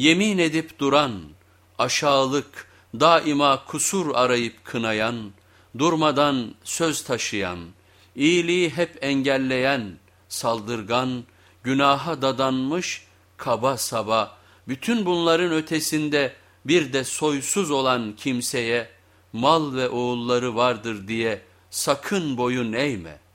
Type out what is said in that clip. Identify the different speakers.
Speaker 1: Yemin edip duran, aşağılık, daima kusur arayıp kınayan, durmadan söz taşıyan, iyiliği hep engelleyen, saldırgan, günaha dadanmış, kaba saba, bütün bunların ötesinde bir de soysuz olan kimseye mal ve oğulları vardır diye sakın boyun eğme.''